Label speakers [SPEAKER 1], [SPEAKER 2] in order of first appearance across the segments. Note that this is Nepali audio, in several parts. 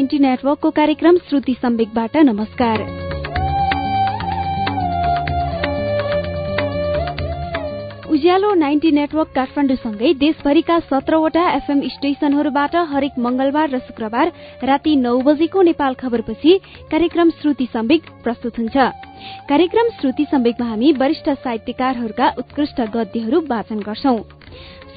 [SPEAKER 1] नाइन्टी नेटवर्कको कार्यक्रम श्रुति सम्वेकबाट नमस्कार। उज्यालो नाइन्टी नेटवर्क काठमाडौँसँगै देशभरिका सत्रवटा एफएम स्टेशनहरूबाट हरेक मंगलबार र शुक्रबार राति नौ बजेको नेपाल खबरपछि कार्यक्रम श्रुति सम्वेक प्रस्तुत हुन्छ। कार्यक्रम श्रुति सम्वेकमा हामी वरिष्ठ साहित्यकारहरूका उत्कृष्ट गद्यहरू वाचन गर्छौं।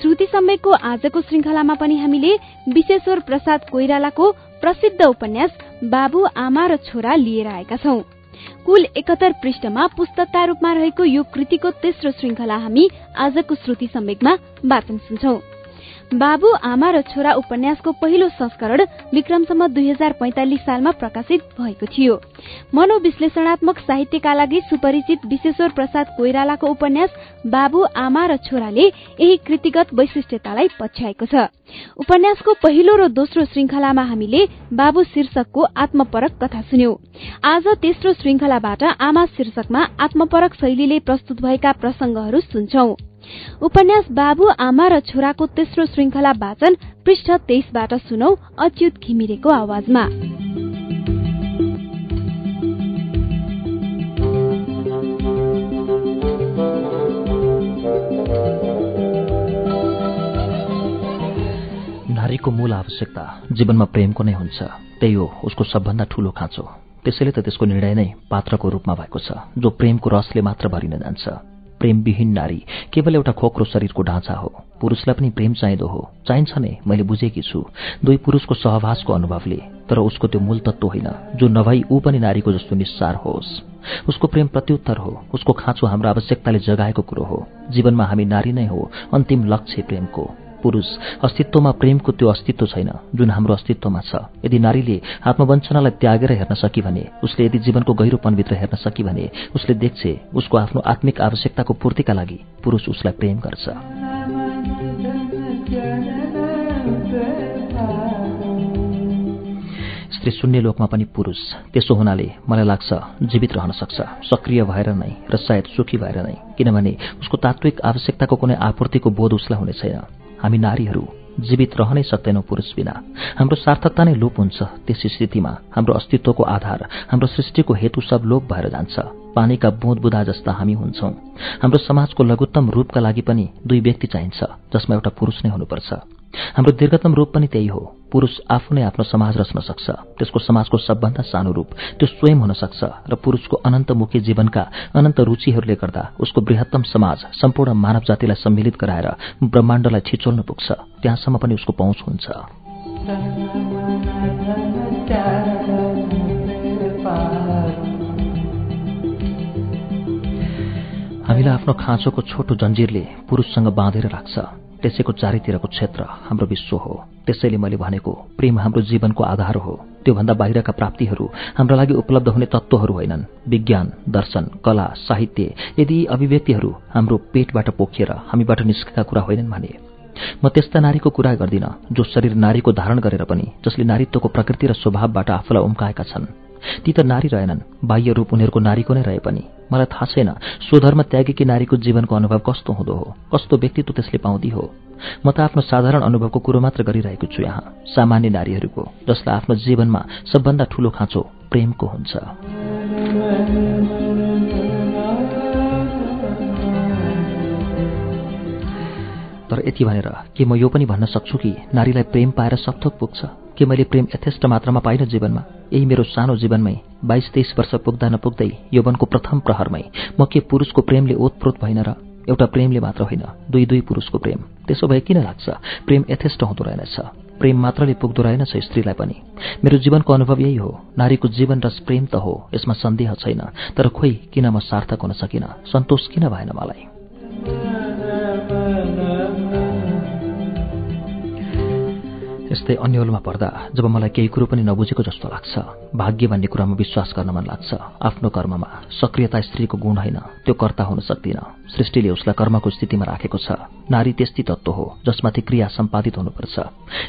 [SPEAKER 1] श्रुति सम्वेकको आजको श्रृंखलामा पनि हामीले विश्वेश्वर प्रसाद कोइरालाको प्रसिद्ध उपन्यास बाबु आमा र छोरा लिएर आएका छौं। कुल एकहत्तर पृष्ठमा पुस्तकका रूपमा रहेको यो कृतिको तेस्रो श्रृंखला हामी आजको श्रुति सम्वेकमा वाचन सुन्छौं। बाबु आमा र छोरा उपन्यासको पहिलो संस्करण विक्रमसम्म दुई हजार पैंतालिस सालमा प्रकाशित भएको थियो। मनोविश्लेषणात्मक साहित्यका लागि सुपरिचित विश्वेश्वर प्रसाद कोइरालाको उपन्यास बाबु आमा र छोराले यही कृतिगत वैशिष्ट्यतालाई पछ्याएको छ। उपन्यासको पहिलो र दोस्रो श्रृंखलामा हामीले बाबु शीर्षकको आत्मपरक कथा सुन्यौं। आज तेस्रो श्रृंखलाबाट आमा शीर्षकमा आत्मपरक शैलीले प्रस्तुत भएका प्रसंगहरू सुन्छौं। उपन्यास बाबु आमा र छोराको तेस्रो श्रृंखला वाचन पृष्ठ तेइसबाट सुनौ अच्युत घिमिरेको आवाजमा।
[SPEAKER 2] नारीको मूल आवश्यकता जीवनमा प्रेमको नै हुन्छ। त्यही हो उसको सबभन्दा ठूलो खाँचो। त्यसैले त त्यसको निर्णय नै पात्रको रूपमा भएको छ जो प्रेमको रसले मात्र भरिन जान्छ। प्रेमविहीन नारी केवल एउटा खोक्रो शरीरको ढाँचा हो। पुरुषलाई पनि प्रेम चाहिँदो हो। चाहिन्छ नै मैले बुझेकी छु। दुई पुरुषको सहवासको अनुभवले तर उसको त्यो मूल तत्व होइन जो नभई ऊ पनि नारीको जस्तो निस्सार होस्। उसको प्रेम प्रत्युत्तर हो। उसको खाँचो हाम्रो आवश्यकताले जगाएको कुरो हो। जीवनमा हामी नारी नै हो अन्तिम लक्ष्य प्रेमको। पुरुष अस्तित्वमा प्रेमको त्यो अस्तित्व छैन जुन हाम्रो अस्तित्वमा छ। यदि नारीले आत्मवञ्चनालाई त्यागेर हेर्न सकि भने उसले यदि जीवनको गहिरोपनभित्र हेर्न सकि भने उसले देख्छे उसको आफ्नो आत्मिक आवश्यकताको पूर्तिका लागि पुरुष उसलाई प्रेम गर्छ। स्त्री शून्य लोकमा पनि पुरुष त्यसो हुनाले मलाई लाग्छ जीवित रहन सक्छ सक्रिय भएर नै र सायद सुखी भएर नै किनभने उसको तात्विक आवश्यकताको कुनै आपूर्तिको बोध उसलाई हुने छैन। हामी नारीहरू जीवित रहनै सक्दैनौँ पुरुष बिना। हाम्रो सार्थकता नै लोप हुन्छ। त्यस स्थितिमा हाम्रो अस्तित्वको आधार हाम्रो सृष्टिको हेतु सब लोप भएर जान्छ। पानीका बुँद बुदा जस्ता हामी हुन्छौं। हाम्रो समाजको लघुत्तम रूपका लागि पनि दुई व्यक्ति चाहिन्छ जसमा एउटा पुरुष नै हुनुपर्छ। हाम्रो दीर्घतम रूप पनि त्यही हो। पुरुष आफू नै आफ्नो समाज रच्न सक्छ त्यसको समाजको सबभन्दा सानो रूप त्यो स्वयं हुन सक्छ र पुरुषको अनन्तमुखी जीवनका अनन्त रुचिहरूले गर्दा उसको बृहत्तम समाज सम्पूर्ण मानव जातिलाई सम्मिलित गराएर ब्रह्माण्डलाई छिचोल्न पुग्छ। त्यहाँसम्म पनि उसको पहुँच हुन्छ। हामीलाई आफ्नो खाँचोको छोटो जन्जिरले पुरुषसँग बाँधेर राख्छ। त्यसैको चारैतिरको क्षेत्र हाम्रो विश्व हो। त्यसैले मैले भनेको प्रेम हाम्रो जीवनको आधार हो। त्योभन्दा बाहिरका प्राप्तिहरू हाम्रा लागि उपलब्ध हुने तत्त्वहरू होइनन्। विज्ञान दर्शन कला साहित्य यदि अभिव्यक्तिहरू हाम्रो पेटबाट पोखिएर हामीबाट निस्केका कुरा होइनन् भने म त्यस्ता नारीको कुरा गर्दिन जो शरीर नारीको धारण गरेर पनि जसले नारीत्वको प्रकृति र स्वभावबाट आफूलाई उम्काएका छन्। ती त नारी रहेनन् बाह्य रूप उनीहरूको नारीको नै रहे पनि। मलाई थाहा छैन स्वधर्म त्यागेकी नारीको जीवनको अनुभव कस्तो हुँदो हो कस्तो व्यक्तित्व त्यसले पाउँदी हो। म त आफ्नो साधारण अनुभवको कुरो मात्र गरिरहेको छु यहाँ सामान्य नारीहरूको जसलाई आफ्नो जीवनमा सबभन्दा ठूलो खाँचो प्रेमको हुन्छ। तर यति भनेर के म यो पनि भन्न सक्छु कि नारीलाई प्रेम पाएर सबथोक पुग्छ के मैले प्रेम यथेष्ट मात्रामा पाइन जीवनमा। यही मेरो सानो जीवनमै बाइस तेइस वर्ष पुग्दा नपुग्दै यौवनको प्रथम प्रहरमै म के पुरुषको प्रेमले ओतप्रोत भइन र एउटा प्रेमले मात्र होइन दुई दुई पुरुषको प्रेम। त्यसो भए किन लाग्छ? प्रेम यथेष्ट हुँदो रहेनछ। प्रेम मात्रले पुग्दो रहेनछ स्त्रीलाई पनि। मेरो जीवनको अनुभव यही हो नारीको जीवन रस प्रेम त हो यसमा सन्देह छैन तर खोइ किन म सार्थक हुन सकिन? सन्तोष किन भएन मलाई? यस्तै अन्यलमा पर्दा जब मलाई केही कुरो पनि नबुझेको जस्तो लाग्छ भाग्य भन्ने कुरामा विश्वास गर्न मन लाग्छ। आफ्नो कर्ममा सक्रियता स्त्रीको गुण होइन त्यो कर्ता हुन सक्दिन। सृष्टिले उसलाई कर्मको स्थितिमा राखेको छ। नारी त्यस्ती तत्व हो जसमाथि क्रिया सम्पादित हुनुपर्छ।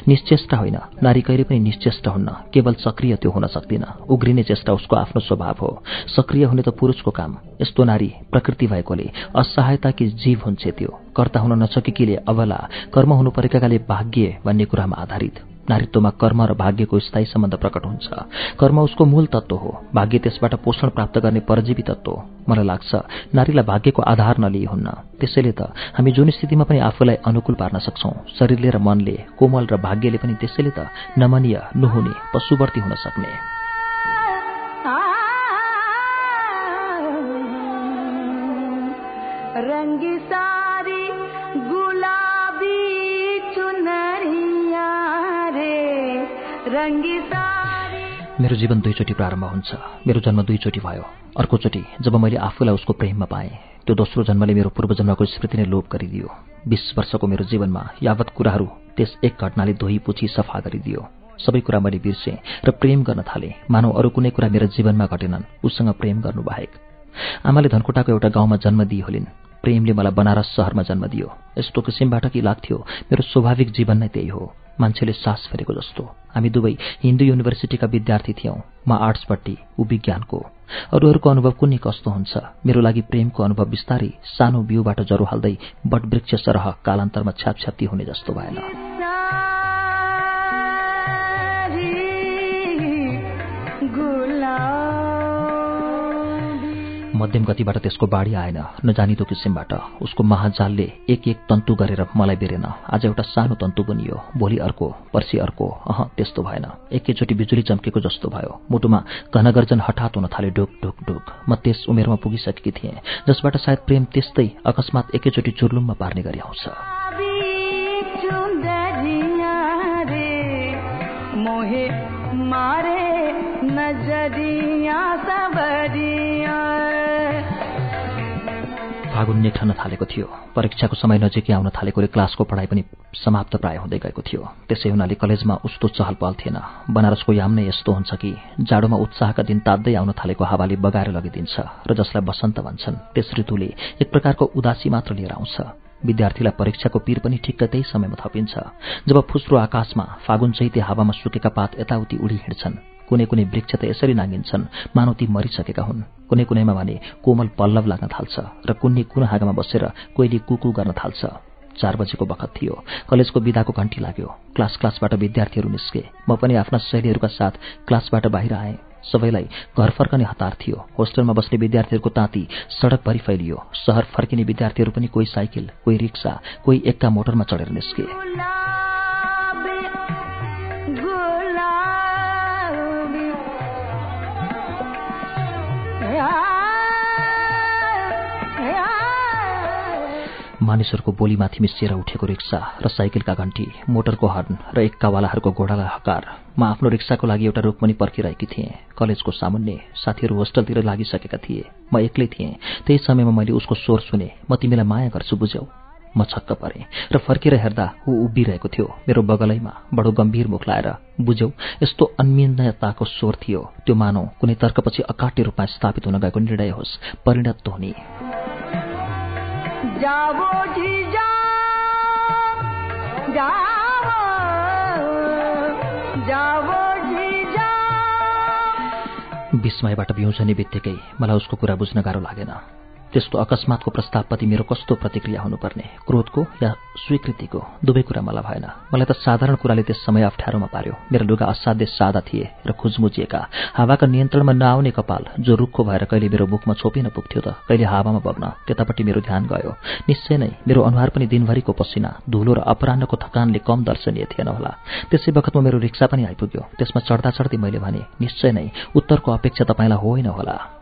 [SPEAKER 2] निश्चेष्टा होइन नारी कहिले पनि निश्चेष्ट हुन्न केवल सक्रिय त्यो हुन सक्दिन। उग्रिने चेष्टा उसको आफ्नो स्वभाव हो। सक्रिय हुने त पुरुषको काम। यस्तो नारी प्रकृति भएकोले असहायताकी जीव हुन्छ त्यो? कर्ता हुन नसकेकीले अबला कर्म हुनु परेकाले भाग्य भन्ने कुरामा आधारित। नारीत्वमा कर्म र भाग्यको स्थायी सम्बन्ध प्रकट हुन्छ। कर्म उसको मूल तत्व हो। भाग्य त्यसबाट पोषण प्राप्त गर्ने परजीवी तत्व हो। मलाई लाग्छ नारीलाई भाग्यको आधार नलिए हुन्न। त्यसैले त हामी जुन स्थितिमा पनि आफूलाई अनुकूल पार्न सक्छौं शरीरले र मनले कोमल र भाग्यले पनि त्यसैले त नमनीय नुहुने पशुवर्ती हुन सक्ने। मेरो जीवन दुईचोटि प्रारम्भ हुन्छ। मेरो जन्म दुईचोटि भयो। अर्कोचोटि जब मैले आफूलाई उसको प्रेममा पाएँ त्यो दोस्रो जन्मले मेरो पूर्वजन्मको स्मृति नै लोप गरिदियो। बिस वर्षको मेरो जीवनमा यावत कुराहरू त्यस एक घटनाले धोई पुछी सफा गरिदियो। सबै कुरा मैले बिर्सेँ र प्रेम गर्न थालेँ। मानव अरू कुनै कुरा मेरो जीवनमा घटेनन्। उसँग प्रेम गर्नु बाहेक आमाले धनकुटाको एउटा गाउँमा जन्म दिइहोलिन्। प्रेमले मलाई बनारस सहरमा जन्म दियो। यस्तो किसिमबाट कि लाग्थ्यो मेरो स्वाभाविक जीवन नै त्यही हो। मान्छेले सास फेरेको जस्तो। हामी दुवै हिन्दू युनिभर्सिटीका विद्यार्थी थियौँ। म आर्ट्सपट्टि ऊ विज्ञानको। अरूहरूको अनुभव कुनै कस्तो हुन्छ? मेरो लागि प्रेमको अनुभव बिस्तारै सानो बिउबाट जरो हाल्दै बटवृक्ष सरह कालान्तरमा छ्यापछ्याप्ती हुने जस्तो भएन। मध्यम गतिबाट त्यसको बाढी आएन नजानिदो किसिमबाट। उसको महाजालले एक एक तन्तु गरेर मलाई बेरेन। आज एउटा सानो तन्तु बनियो। भोलि अर्को पर्सि अर्को। अह त्यस्तो भएन। एकैचोटि बिजुली चम्केको जस्तो भयो। मुटुमा घनगर्जन हठात हुन थाले ढुक ढुक ढुक। म त्यस उमेरमा पुगिसकेकी थिएँ जसबाट सायद प्रेम त्यस्तै अकस्मात एकैचोटि चुर्लुममा पार्ने गरी आउँछ। फागुन नेठन थालेको थियो। परीक्षाको समय नजिकै आउन थालेकोले क्लासको पढाइ पनि समाप्त प्राय हुँदै गएको थियो। त्यसै हुनाले कलेजमा उस्तो चहल पहल थिएन। बनारसको याम नै यस्तो हुन्छ कि जाडोमा उत्साहका दिन तात्दै आउन थालेको हावाले बगाएर लगिदिन्छ र जसलाई बसन्त भन्छन् त्यस ऋतुले एक प्रकारको उदासी मात्र लिएर आउँछ। विद्यार्थीलाई परीक्षाको पीर पनि ठिक्क त्यही समयमा थपिन्छ। जब फुस्रो आकाशमा फागुन चैते हावामा सुकेका पात यताउति उडी हिँड्छन् कुनै कुनै वृक्ष त यसरी नाङ्गिन्छन् मानव ती मरिसकेका हुन्। कुनै कुनैमा भने कोमल पल्लव लाग्न थाल्छ र कुन्नी कुन हाँगामा बसेर कोइली कुकु गर्न थाल्छ। चार बजेको बखत थियो। कलेजको विदाको घन्टी लाग्यो। क्लास क्लासबाट विद्यार्थीहरू निस्के। म पनि आफ्ना शैलीहरूका साथ क्लासबाट बाहिर आएँ। सबैलाई घर फर्कने हतार थियो। होस्टेलमा बस्ने विद्यार्थीहरूको ताती सडकभरि फैलियो सहर फर्किने विद्यार्थीहरू पनि कोही साइकल कोही रिक्सा कोही एक्का मोटरमा चढेर निस्के। मानिसहरूको बोलीमाथि मिसिएर उठेको रिक्सा र साइकलका घन्टी मोटरको हर्न र एक्कावालाहरूको घोडालाई हकार म आफ्नो रिक्साको लागि एउटा रुखमनी पर्खिरहेकी थिएँ। कलेजको सामुन्ने साथीहरू होस्टलतिर लागिसकेका थिए। म एक्लै थिएँ। त्यही समयमा मैले उसको स्वर सुने। म तिमीलाई माया गर्छु बुझ्यौ? म छक्क परेँ र फर्केर हेर्दा ऊ उभिरहेको थियो मेरो बगलैमा बडो गम्भीर मुख लाएर। बुझ्यौ यस्तो अन्मिन्यताको स्वर थियो। त्यो मानौ कुनै तर्कपछि अकाट्य रूपमा स्थापित हुन गएको निर्णय होस्। परिणत ध्वनि
[SPEAKER 3] जावो जी जाओ। जाओ। जी जा
[SPEAKER 2] विस्मयबाट बित्तिकै मलाई उसको कुरा बुझ्न गाह्रो लागेन। त्यस्तो अकस्मातको प्रस्तावप्रति मेरो कस्तो प्रतिक्रिया हुनुपर्ने? क्रोधको या स्वीकृतिको? दुवै कुरा मलाई भएन। मलाई त साधारण कुराले त्यस समय अप्ठ्यारोमा पार्यो। मेरो लुगा असाध्य सादा थिए र खुजमुजिएका। हावाका नियन्त्रणमा नआउने कपाल जो रुखो भएर कहिले मेरो मुखमा छोपिन पुग्थ्यो त कहिले हावामा बग्न त्यतापट्टि मेरो ध्यान गयो। निश्चय नै मेरो अनुहार पनि दिनभरिको पसिना धुलो र अपरान्नको थकानले कम दर्शनीय थिएन होला। त्यसै बखतमा मेरो रिक्सा पनि आइपुग्यो। त्यसमा चढ्दा चढ्दै मैले भने निश्चय नै उत्तरको अपेक्षा तपाईँलाई होइन होला।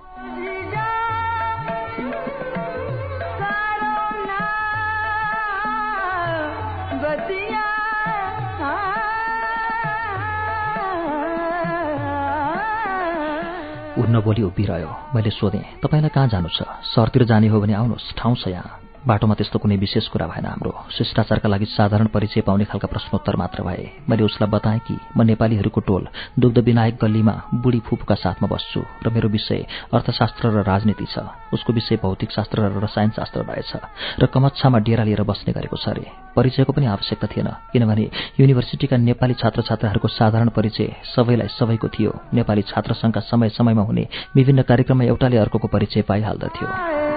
[SPEAKER 2] नबोली उभिरह्यो। मैले सोधेँ तपाईँलाई कहाँ जानु छ? सहरतिर जाने हो भने आउनुहोस् ठाउँ छ यहाँ। बाटोमा त्यस्तो कुनै विशेष कुरा भएन हाम्रो। शिष्टाचारका लागि साधारण परिचय पाउने खालका प्रश्नोत्तर मात्र भए। मैले उसलाई बताएँ कि म नेपालीहरूको टोल दुग्ध विनायक गल्लीमा बुढी फुपूका साथमा बस्छु र मेरो विषय अर्थशास्त्र र राजनीति छ। उसको विषय भौतिक शास्त्र र रसायन शास्त्र रहेछ र कमच्छामा डेरा लिएर बस्ने गरेको छ अरे। परिचयको पनि आवश्यकता थिएन किनभने युनिभर्सिटीका नेपाली छात्र छात्राहरूको साधारण परिचय सबैलाई सबैको थियो। नेपाली छात्र सङ्घका समय समयमा हुने विभिन्न कार्यक्रममा एउटाले अर्कोको परिचय पाइहाल्दथ्यो।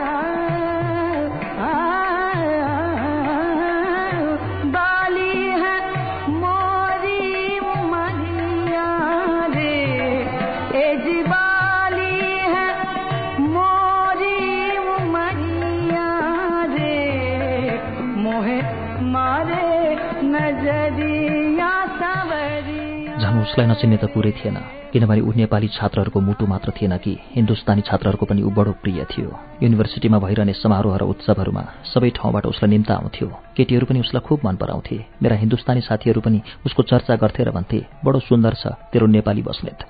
[SPEAKER 2] उसलाई नचिन्ने त कुरै थिएन। किनभने ऊ नेपाली छात्रहरूको मुटु मात्र थिएन कि हिन्दुस्तानी छात्रहरूको पनि ऊ बडो प्रिय थियो। युनिभर्सिटीमा भइरहने समारोह र उत्सवहरूमा सबै ठाउँबाट उसलाई निम्ता आउँथ्यो। केटीहरू पनि उसलाई खुब मन पराउँथे। मेरा हिन्दुस्तानी साथीहरू पनि उसको चर्चा गर्थे र भन्थे बडो सुन्दर छ तेरो नेपाली बस्नेत।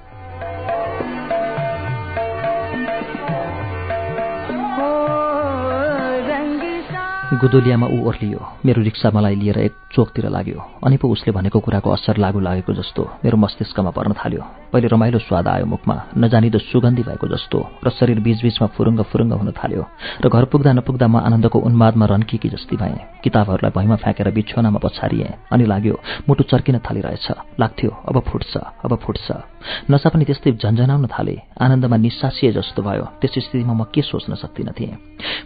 [SPEAKER 2] गुदोलियामा ऊ ओर्लियो। मेरो रिक्सा मलाई लिएर एक चोकतिर लाग्यो। अनि पो उसले भनेको कुराको असर लागु लागेको जस्तो मेरो मस्तिष्कमा पर्न थाल्यो। पहिले रमाइलो स्वाद आयो मुखमा नजानिदो सुगन्धी भएको जस्तो र शरीर बीचबीचमा फुरुङ्ग फुरुङ्ग हुन थाल्यो र घर पुग्दा नपुग्दा म आनन्दको उन्मादमा रन्किकी जस्ती भएँ। किताबहरूलाई भैँमा फ्याँकेर बिछोनामा पछारिएँ अनि लाग्यो मुटु चर्किन थालिरहेछ। लाग्थ्यो अब फुट्छ अब फुट्छ। नसा पनि त्यस्तै झन्झनाउन थाले आनन्दमा निस्सासिए जस्तो भयो। त्यस स्थितिमा म के सोच्न सक्दिनँ थिएँ?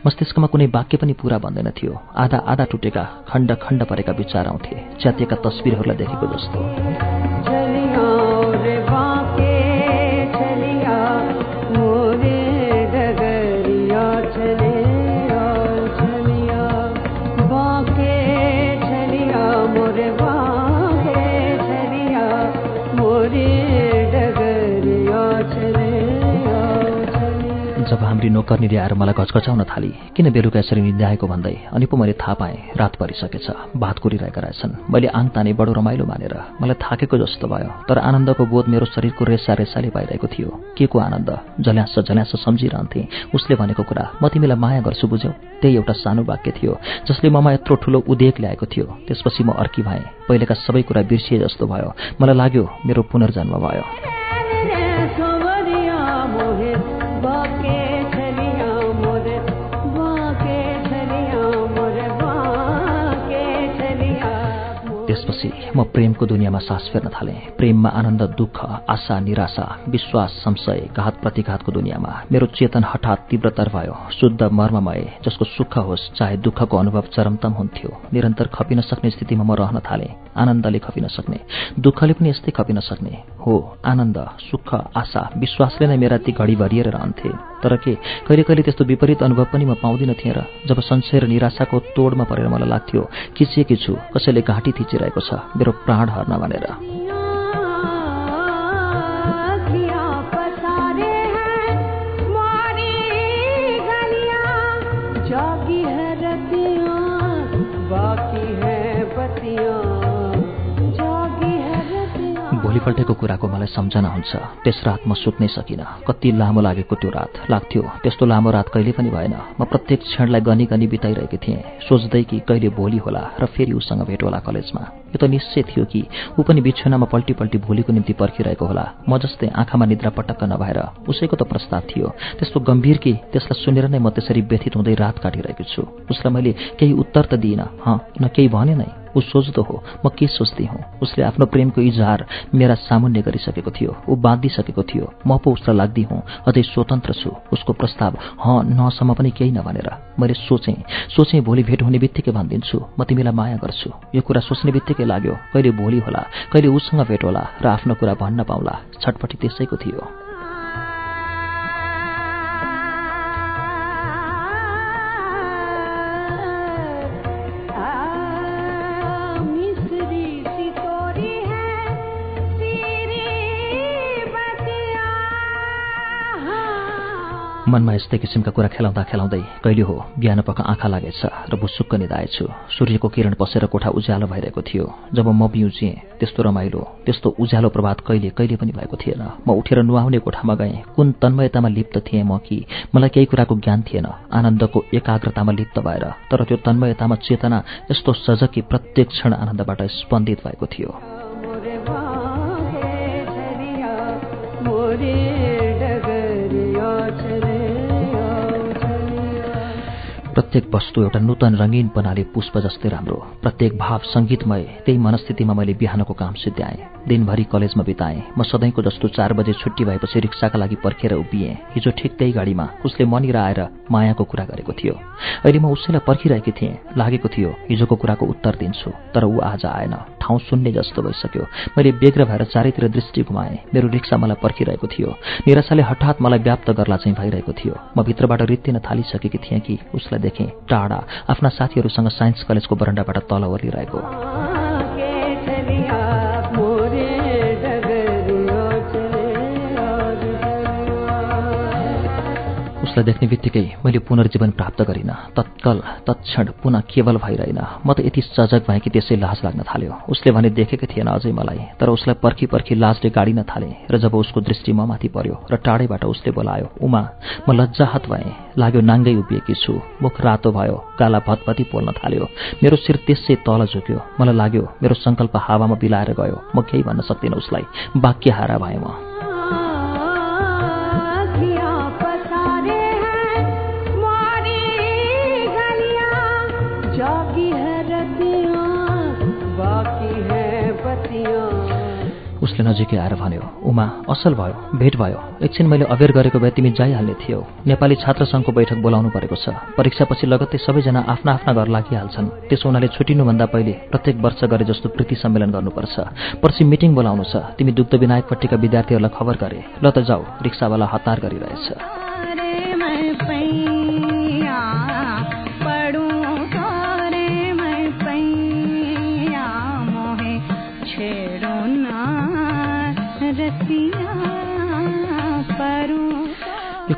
[SPEAKER 2] मस्तिष्कमा कुनै वाक्य पनि पूरा भन्दैन थियो। आधा आधा टुटेका खण्ड खण्ड परेका विचार आउँथे च्यातिएका तस्विरहरूलाई देखेको जस्तो नोकर्नीले आएर मलाई घचघचाउन थाली। किन बेलुका यसरी निद्याएको भन्दै? अनि पो मैले थाहा पाएँ रात परिसकेछ। भात कुरिरहेका रहेछन्। मैले आङ ताने बडो रमाइलो मानेर मलाई थाकेको जस्तो भयो। तर आनन्दको बोध मेरो शरीरको रेसा रेसाले पाइरहेको थियो। के को आनन्द? झल्यास झल्यास सम्झिरहन्थे। उसले भनेको कुरा म तिमीलाई माया गर्छु बुझ्यौ। त्यही एउटा सानो वाक्य थियो जसले ममा यत्रो ठुलो उदेक ल्याएको थियो। त्यसपछि म अर्की भएँ। पहिलेका सबै कुरा बिर्सिए जस्तो भयो। मलाई लाग्यो मेरो पुनर्जन्म भयो। म प्रेमको दुनियाँमा सास फेर्न थालेँ। प्रेममा आनन्द दुःख आशा निराशा विश्वास संशय घात प्रतिघातको दुनियाँमा। मेरो चेतन हठात तीव्रतर भयो। शुद्ध मर्ममय जसको सुख होस् चाहे दुःखको अनुभव चरमतम हुन्थ्यो। निरन्तर खपिन सक्ने स्थितिमा म रहन थालेँ। आनन्दले खपिन सक्ने। दुःखले पनि यस्तै खपिन सक्ने। हो आनन्द सुख आशा विश्वासले नै मेरा ती घडी भरिएर रहन्थे। तर के? कहिले कहिले त्यस्तो विपरीत अनुभव पनि म पाउँदिन थिएँ र जब संशय र निराशाको तोडमा परेर मलाई लाग्थ्यो खिचिएकी छु? कसैले घाँटी थिचिरहेको छ? मेरो प्राण हर्न भनेर। भोलिपल्टको कुराको मलाई सम्झना हुन्छ। त्यस रात म सुत्नै सकिनँ। कति लामो लागेको त्यो रात। लाग्थ्यो। त्यस्तो लामो रात कहिले पनि भएन। म प्रत्येक क्षणलाई गनी गनी बिताइरहेकी थिएँ। सोच्दै कि कहिले भोलि होला र फेरि उसँग भेट होला कलेजमा। यो त निश्चय थियो कि ऊ पनि बिछुनामा पल्टी पल्टी भोलिको निम्ति पर्खिरहेको होला। म जस्तै आँखामा निद्रा पटक्क नभएर उसैको त प्रस्ताव थियो। त्यस्तो गम्भीर कि त्यसलाई सुनेर नै म त्यसरी व्यथित हुँदै रात काटिरहेको छु। उसलाई मैले केही उत्तर त दिइनँ। हँ न केही भने नै? ऊ सोच्दो हो म के सोच्दै हुँ? उसले आफ्नो प्रेमको इजहार मेरा सामुन्य गरिसकेको थियो ऊ बाँधिसकेको थियो। म पो उसलाई लाग्दी हुँ अझै स्वतन्त्र छु उसको प्रस्ताव हँ नसम्म पनि केही नभनेर। मैले सोचेँ सोचेँ भोलि भेट हुने बित्तिकै भनिदिन्छु म तिमीलाई माया गर्छु। यो कुरा सोच्ने बित्तिकै लाग्यो कहिले भोलि होला कहिले उसँग भेट होला र आफ्नो कुरा भन्न पाउला छटपट्टि त्यसैको थियो। मनमा यस्तै किसिमका कुरा खेलाउँदा खेलाउँदै कहिले हो बिहान पख आँखा लागेछ र भुसुक्क निधाएछु। सूर्यको किरण पसेर कोठा उज्यालो भइरहेको थियो। जब म बिउजिएँ त्यस्तो रमाइलो त्यस्तो उज्यालो प्रभात कहिले कहिले पनि भएको थिएन। म उठेर नुहाउने कोठामा गएँ। कुन तन्मयतामा लिप्त थिएँ म कि? मलाई केही कुराको ज्ञान थिएन। आनन्दको एकाग्रतामा लिप्त भएर तर त्यो तन्मयतामा चेतना यस्तो सजग कि प्रत्येक क्षण आनन्दबाट स्पन्दित भएको थियो। but प्रत्येक वस्तु एउटा नूतन रङ्गीन बनाले पुष्प जस्तै राम्रो। प्रत्येक भाव सङ्गीतमय त्यही मनस्थितिमा मैले बिहानको काम सिद्ध्याएँ। दिनभरि कलेजमा बिताएँ। म सधैँको जस्तो चार बजे छुट्टी भएपछि रिक्साका लागि पर्खेर उभिएँ। हिजो ठिक त्यही गाडीमा उसले मनिर आएर मायाको कुरा गरेको थियो। अहिले म उसैलाई पर्खिरहेकी थिएँ। लागेको थियो हिजोको कुराको उत्तर दिन्छु तर ऊ आज आएन। ठाउँ सुन्ने जस्तो भइसक्यो। मैले बेग्र भएर चारैतिर दृष्टि घुमाएँ मेरो रिक्सा मलाई पर्खिरहेको थियो। निराशाले हठात मलाई व्याप्त गर्ला चाहिँ भइरहेको थियो। म भित्रबाट रित्तिन थालिसकेकी थिएँ कि उसलाई देखेँ टाढा आफ्ना साथीहरूसँग साइन्स कलेजको बरन्डाबाट तल ओर्लिरहेको। उसलाई देख्ने बित्तिकै मैले पुनर्जीवन प्राप्त गरिनँ। तत्काल तत्क्षण पुनः केवल भइरहेन। म त यति सजग भएँ कि त्यसै लाज लाग्न थाल्यो। उसले भने देखेकै थिएन अझै मलाई। तर उसलाई पर्खी पर्खी लाजले गाडिन थालेँ र जब उसको दृष्टि म माथि पर्यो र टाढैबाट उसले बोलायो उमा म लज्जाहत भएँ। लाग्यो नाङ्गै उभिएकी छु। मुख रातो भयो गाला भतभती पोल्न थाल्यो। मेरो शिर त्यसै तल झुक्यो। मलाई लाग्यो मेरो सङ्कल्प हावामा बिलाएर गयो। म केही भन्न सक्दिनँ उसलाई। वाक्य हारा भएँ म। उसले नजिकै आएर भन्यो उमा असल भयो भेट भयो। एकछिन मैले अबेर गरेको भए तिमी जाइहाल्ने थियौ। नेपाली छात्र सङ्घको बैठक बोलाउनु परेको छ। परीक्षापछि लगत्तै सबैजना आफ्ना आफ्ना घर लागिहाल्छन्। त्यसो हुनाले छुटिनुभन्दा पहिले प्रत्येक वर्ष गरे जस्तो प्रीति सम्मेलन गर्नुपर्छ। पर्सि मिटिङ बोलाउनु छ। तिमी दुग्ध विनायकपट्टिका विद्यार्थीहरूलाई खबर गरे। ल त जाऊ रिक्सावाला हतार गरिरहेछ।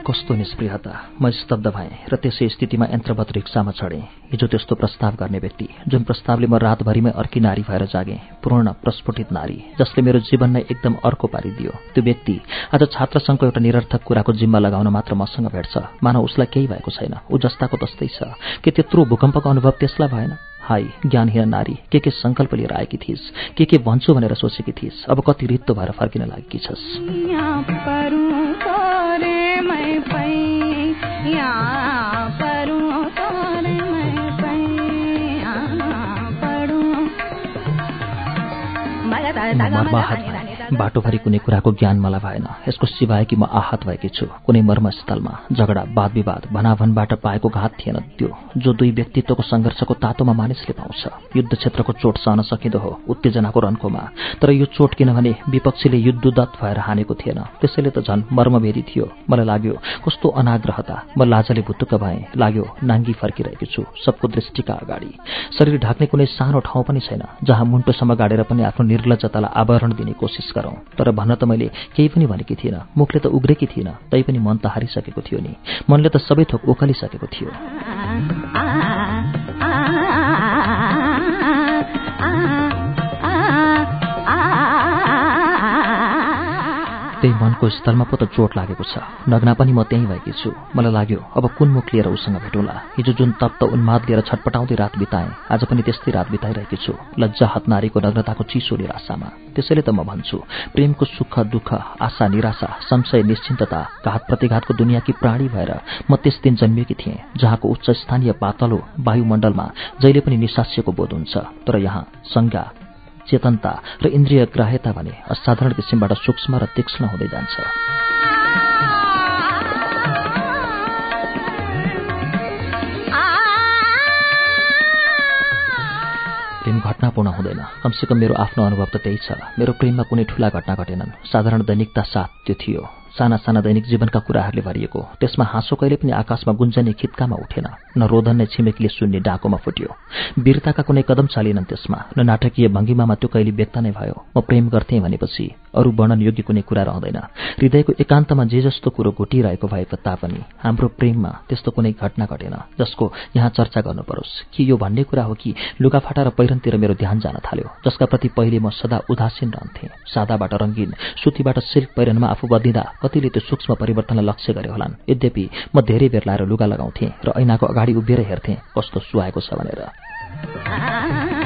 [SPEAKER 2] कस्तो निष्प्रियता? म स्तब्ध भएँ र त्यसै स्थितिमा यन्त्रवत रिक्सामा चढेँ। हिजो त्यस्तो प्रस्ताव गर्ने व्यक्ति जुन प्रस्तावले म रातभरिमै अर्की नारी भएर जागेँ पूर्ण प्रस्फुटित नारी जसले मेरो जीवन नै एकदम अर्को पारिदियो त्यो व्यक्ति आज छात्र सङ्घको एउटा निरर्थक कुराको जिम्मा लगाउन मात्र मसँग भेट्छ। मानव उसलाई केही भएको छैन। ऊ जस्ताको तस्तै छ। के त्यत्रो भूकम्पको अनुभव त्यसलाई भएन? हाई ज्ञानहीन नारी के के सङ्कल्प लिएर आएकी थिइस्? के के भन्छु भनेर सोचेकी थिइस्? अब कति रित्तो भएर फर्किन लागेकी छस्?
[SPEAKER 3] पैया
[SPEAKER 2] बाटोभरि कुनै कुराको ज्ञान मलाई भएन। यसको सिवाय कि म आहत भएकी छु। कुनै मर्मस्थलमा झगडा वाद विवाद भनाभनबाट पाएको घात थिएन त्यो जो दुई व्यक्तित्वको सङ्घर्षको तातोमा मानिसले पाउँछ। युद्ध क्षेत्रको चोट सहन सकिँदो हो उत्तेजनाको रन्कोमा। तर यो चोट किनभने विपक्षीले युद्धदत्त भएर हानेको थिएन। त्यसैले त झन् मर्मभेदी थियो। मलाई लाग्यो कस्तो अनाग्रहता! म लाजले भुतुक्क भएँ। लाग्यो नाङ्गी फर्किरहेकी छु सबको दृष्टिका अगाडि। शरीर ढाक्ने कुनै सानो ठाउँ पनि छैन जहाँ मुन्टोसम्म गाडेर पनि आफ्नो निर्लजतालाई आवरण दिने कोसिस गरौँ। तर भन्न त मैले केही पनि भनेकी थिइनँ। मुखले त उग्रेकी थिइनँ। तैपनि मन त हारिसकेको थियो नि। मनले त सबै थोक ओकालिसकेको थियो। त्यही मनको स्थलमा पो त चोट लागेको छ। नग्ना पनि म त्यहीँ भएकी छु। मलाई लाग्यो अब कुन मुख लिएर उसँग भेटौँला? हिजो जुन तप्त उन्माद लिएर छटपटाउँदै रात बिताएँ आज पनि त्यस्तै रात बिताइरहेकी छु लज्जा हात नारीको नग्नताको चिसो निराशामा त्यसैले त म भन्छु प्रेमको सुख दुःख आशा निराशा संशय निश्चिन्तता घात प्रतिघातको दुनियाँकी प्राणी भएर म त्यस दिन जन्मिएकी थिएँ जहाँको उच्च स्थानीय पातलो वायुमण्डलमा जहिले पनि निशास्यको बोध हुन्छ। तर यहाँ संज्ञा चेतनता र इन्द्रिय ग्राह्यता भने असाधारण किसिमबाट सूक्ष्म र तीक्ष्ण हुँदै जान्छ। प्रेम घटनापूर्ण हुँदैन। कमसेकम मेरो आफ्नो अनुभव त त्यही छ। मेरो प्रेममा कुनै ठूला घटना घटेनन्। साधारण दैनिकता साथ त्यो थियो। साना साना दैनिक जीवनका कुराहरूले भरिएको त्यसमा हाँसो कहिले पनि आकाशमा गुन्जने खित्कामा उठेन न रोदन नै छिमेकीले सुन्ने डाकोमा फुट्यो। वीरताका कुनै कदम चालिनन् त्यसमा न नाटकीय भङ्गिमामा त्यो कहिले व्यक्त नै भयो। म प्रेम गर्थेँ भनेपछि अरू वर्णन योग्य कुनै कुरा रहँदैन। हृदयको एकान्तमा जे जस्तो कुरो घुटिरहेको भएको तापनि हाम्रो प्रेममा त्यस्तो कुनै घटना घटेन जसको यहाँ चर्चा गर्नु परोस् कि यो भन्ने कुरा हो कि लुगाफाटा र पहिरनतिर मेरो ध्यान जान थाल्यो जसका प्रति पहिले म सदा उदासीन रहन्थेँ। सादाबाट रङ्गीन सुतीबाट सिल्क पहिरनमा आफू बदलिँदा कतिले त्यो सूक्ष्म परिवर्तनलाई लक्ष्य गरे होलान्। यद्यपि म धेरै बेर लाएर लुगा लगाउँथेँ र ऐनाको अगाडि उभिएर हेर्थेँ कस्तो सुहाएको छ भनेर।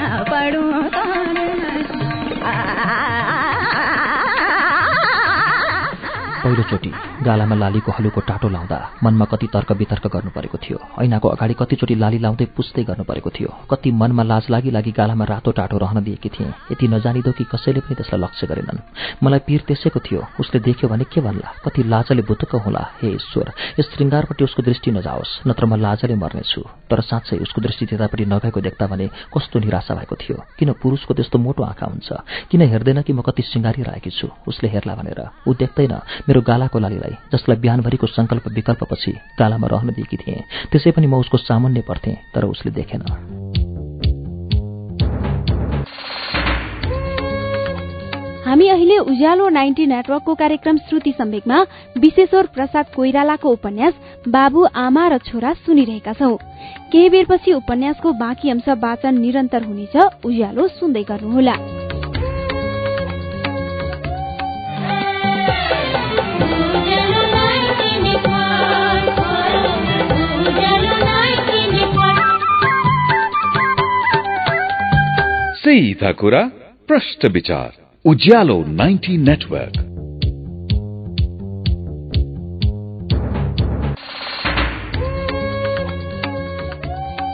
[SPEAKER 2] पहिलोचोटि गालामा लालीको हलुको टाटो लाउँदा मनमा कति तर्क वितर्क गर्नु परेको थियो। ऐनाको अगाडि कतिचोटि लाली लाउँदै पुस्दै गर्नु परेको थियो। कति मनमा लाज लागि लागि गालामा रातो टाटो रहन दिएकी थिएँ। यति नजानिदो कि कसैले पनि त्यसलाई लक्ष्य गरेनन्। मलाई पीर त्यसैको थियो। उसले देख्यो भने के भन्ला? कति लाजले भुतुक्क होला। हे ईश्वर यस श्रृङ्गारपट्टि उसको दृष्टि नजाओस्। नत्र म लाजले मर्नेछु। तर साँच्चै उसको दृष्टि त्यतापट्टि नगएको देख्दा भने कस्तो निराशा भएको थियो। किन पुरुषको त्यस्तो मोटो आँखा हुन्छ? किन हेर्दैन कि म कति सिँगारिरहेकी छु? उसले हेर्ला भनेर। ऊ देख्दैन। मेरो गालाको लालीलाई जसलाई बिहानभरिको सङ्कल्प विकल्पपछि गालामा रहन दिएकी थिएँ। त्यसै पनि म उसको सामुन्ने पर्थेँ तर उसले देखेन।
[SPEAKER 1] हामी अहिले उज्यालो नाइन्टी नेटवर्कको कार्यक्रम श्रुति सम्वेकमा विश्वेश्वर प्रसाद कोइरालाको उपन्यास बाबु आमा र छोरा सुनिरहेका छौं। केही बेरपछि उपन्यासको बाँकी अंश वाचन निरन्तर हुनेछ उज्यालो सुन्दै गर्नुहोला।
[SPEAKER 4] कुरा विचार उज्यालो 90 नेटवर्क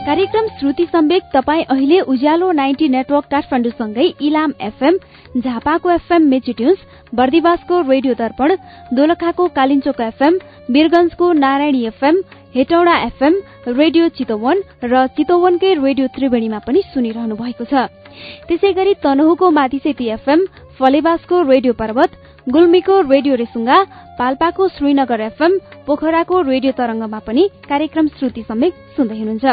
[SPEAKER 1] कार्यक्रम श्रुति सम्वेक तपाईँ अहिले उज्यालो नाइन्टी नेटवर्क काठमाडौँसँगै इलाम एफएम झापाको एफएम मेचिट्युन्स बर्दिवासको रेडियो दर्पण दोलखाको Kalinchok FM वीरगंजको Narayani FM Hetauda FM radio Chitwan र चितवनकै रेडियो त्रिवेणीमा पनि सुनिरहनु भएको छ। त्यसै गरी तनहुको माथिसेती एफएम फलेवासको रेडियो पर्वत गुल्मीको रेडियो रेसुङ्गा पाल्पाको श्रीनगर एफएम पोखराको रेडियो तरंगमा पनि कार्यक्रम श्रुति समेत सुन्दै हुनुहुन्छ।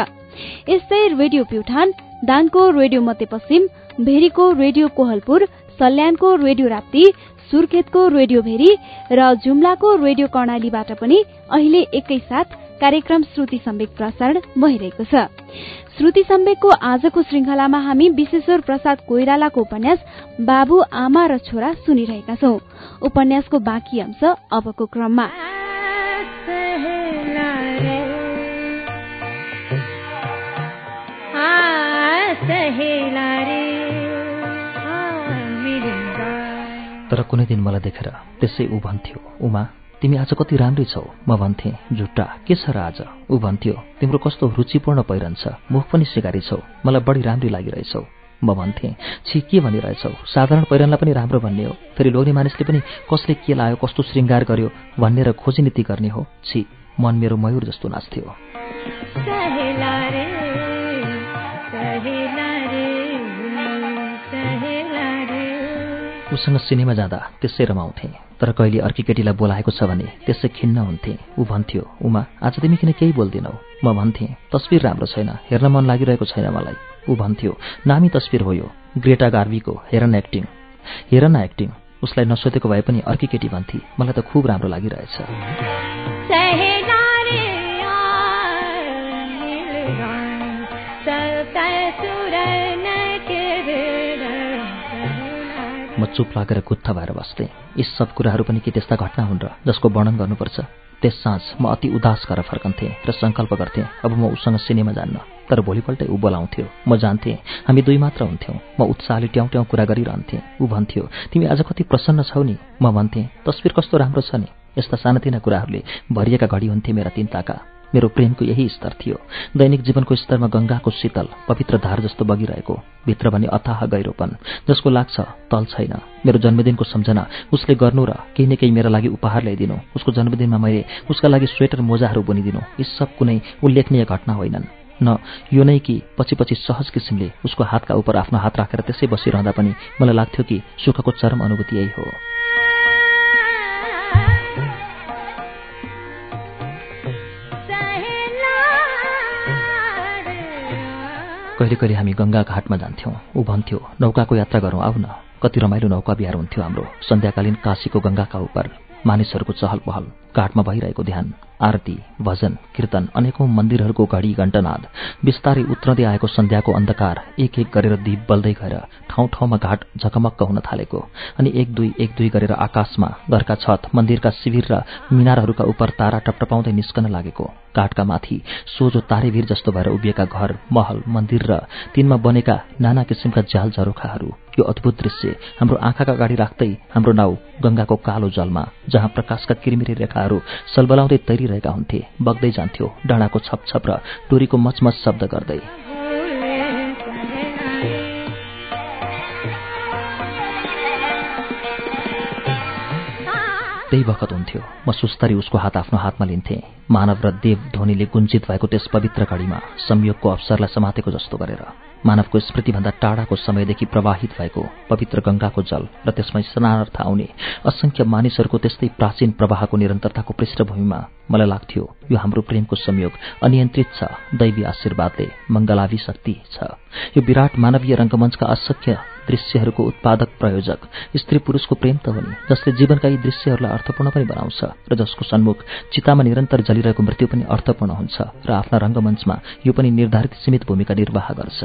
[SPEAKER 1] यस्तै रेडियो प्युठान दाङको रेडियो मध्यपश्चिम भेरीको रेडियो कोहलपुर सल्यानको रेडियो राप्ती सुर्खेतको रेडियो भेरी र जुम्लाको रेडियो कर्णालीबाट पनि अहिले एकैसाथ कार्यक्रम श्रुति सम्वेक प्रसारण भइरहेको छ। श्रुति सम्वेकको आजको श्रृंखलामा हामी विश्वेश्वर प्रसाद कोइरालाको उपन्यास बाबु आमा र छोरा सुनिरहेका छौं। उपन्यासको बाँकी अंश अबको क्रममा।
[SPEAKER 2] तर कुनै दिन मलाई देखेर त्यसै ऊ भन्थ्यो उमा तिमी आज कति राम्री छौ म भन्थे जुट्टा के छ र आज ऊ भन्थ्यो तिम्रो कस्तो रुचिपूर्ण पहिरन छ। मुख पनि सिकारी छौ। मलाई बढी राम्री लागिरहेछौ म भन्थे छि के भनिरहेछौ? साधारण पहिरनलाई पनि राम्रो भन्ने हो। फेरि लोग्ने मानिसले पनि कसले के लायो कस्तो श्रृङ्गार गर्यो भन्ने र खोजीनीति गर्ने हो छि मन मेरो मयूर जस्तो नाच्थ्यो। उसँग सिनेमा जाँदा त्यसै रमाउँथे। तर कहिले अर्की केटीलाई बोलाएको छ भने त्यसै खिन्न हुन्थे। ऊ भन्थ्यो उमा आज तिमी किन केही बोल्दिनौ? म भन्थेँ तस्विर राम्रो छैन हेर्न मन लागिरहेको छैन मलाई। ऊ भन्थ्यो नामी तस्विर हो यो ग्रेटा गार्बीको हेरन एक्टिङ। हेरन एक्टिङ? उसलाई नसोधेको भए पनि अर्की केटी भन्थे मलाई त खुब राम्रो लागिरहेछ। म चुप लागेर गुत्थ भएर बस्थेँ। यी सब कुराहरू पनि के त्यस्ता घटना हुन् र जसको वर्णन गर्नुपर्छ। त्यस साँझ म अति उदास गरेर फर्कन्थेँ र सङ्कल्प गर्थेँ अब म उसँग सिनेमा जान्न। तर भोलिपल्टै ऊ बोलाउँथ्यो। म जान्थेँ। हामी दुई मात्र हुन्थ्यौँ। म उत्साहले ट्याउ ट्याउ कुरा गरिरहन्थेँ। ऊ भन्थ्यो तिमी आज कति प्रसन्न छौ नि? म भन्थेँ तस्विर कस्तो राम्रो छ नि? यस्ता सानातिना कुराहरूले भरिएका घडी हुन्थे मेरा तिनताका मेरो प्रेमको यही स्तर थियो। दैनिक जीवनको स्तरमा गंगाको शीतल पवित्र धार जस्तो बगिरहेको भित्र भने अथाह गहिरोपन जसको लाग्छ तल छैन। मेरो जन्मदिनको सम्झना उसले गर्नु र केही न केही मेरा लागि उपहार ल्याइदिनु। उसको जन्मदिनमा मैले उसका लागि स्वेटर मोजाहरू बुनिदिनु। यी सब कुनै उल्लेखनीय घटना होइनन्। न यो नै कि पछि पछि सहज किसिमले उसको हातका उप आफ्नो हात राखेर त्यसै बसिरहँदा पनि मलाई लाग्थ्यो कि सुखको चरम अनुभूति यही हो। कहिले कहिले हामी गङ्गा घाटमा जान्थ्यौँ। ऊ भन्थ्यो नौकाको यात्रा गरौँ आऊ न। कति रमाइलो नौका बिहार हुन्थ्यो हाम्रो। सन्ध्याकालीन काशीको गङ्गाका उपर मानिसहरूको चहल पहल घाटमा भइरहेको ध्यान। आरती भजन कीर्तन अनेकौं मन्दिरहरूको घडी घण्टनाद। बिस्तारै उत्रँदै आएको सन्ध्याको अन्धकार एक एक गरेर दीप बल्दै गएर ठाउँ ठाउँमा घाट झकमक्क हुन थालेको अनि एक दुई एक दुई गरेर आकाशमा घरका छत मन्दिरका शिविर र मिनारहरूका उप तारा टपटपाउँदै निस्कन लागेको। घाटका माथि सोझो तारेभिर जस्तो भएर उभिएका घर महल मन्दिर र तिनमा बनेका नाना किसिमका झ्याल झरोखाहरू यो अद्भुत दृश्य हाम्रो आँखाका अगाडि राख्दै हाम्रो नाउँ गंगाको कालो जलमा जहाँ प्रकाशका किरमिरी रेखाहरू सलबलाउँदै तैरिरहेका हुन्थे बग्दै जान्थ्यो डाँडाको छपछप र डोरीको मचमच शब्द गर्दै। त्यही बखत हुन्थ्यो। म सुस्तरी उसको हात आफ्नो हातमा लिन्थेँ। मानव र देव ध्वनिले गुञ्जित भएको त्यस पवित्र घडीमा संयोगको अवसरलाई समातेको जस्तो गरेर। मानवको स्मृतिभन्दा टाढाको समयदेखि प्रवाहित भएको पवित्र गंगाको जल र त्यसमा स्नानार्थ आउने असंख्य मानिसहरूको त्यस्तै प्राचीन प्रवाहको निरन्तरताको पृष्ठभूमिमा मलाई लाग्थ्यो यो हाम्रो प्रेमको संयोग अनियन्त्रित छ दैवी आशीर्वादले मङ्गलावी शक्ति छ। यो विराट मानवीय रङ्गमञ्चका असंख्य दृश्यहरूको उत्पादक प्रयोजक स्त्री पुरुषको प्रेम त हो नि जसले जीवनका यी दृश्यहरूलाई अर्थपूर्ण पनि बनाउँछ र जसको सन्मुख चितामा निरन्तर जलिरहेको मृत्यु पनि अर्थपूर्ण हुन्छ र आफ्ना रङ्गमञ्चमा यो पनि निर्धारित सीमित भूमिका निर्वाह गर्छ।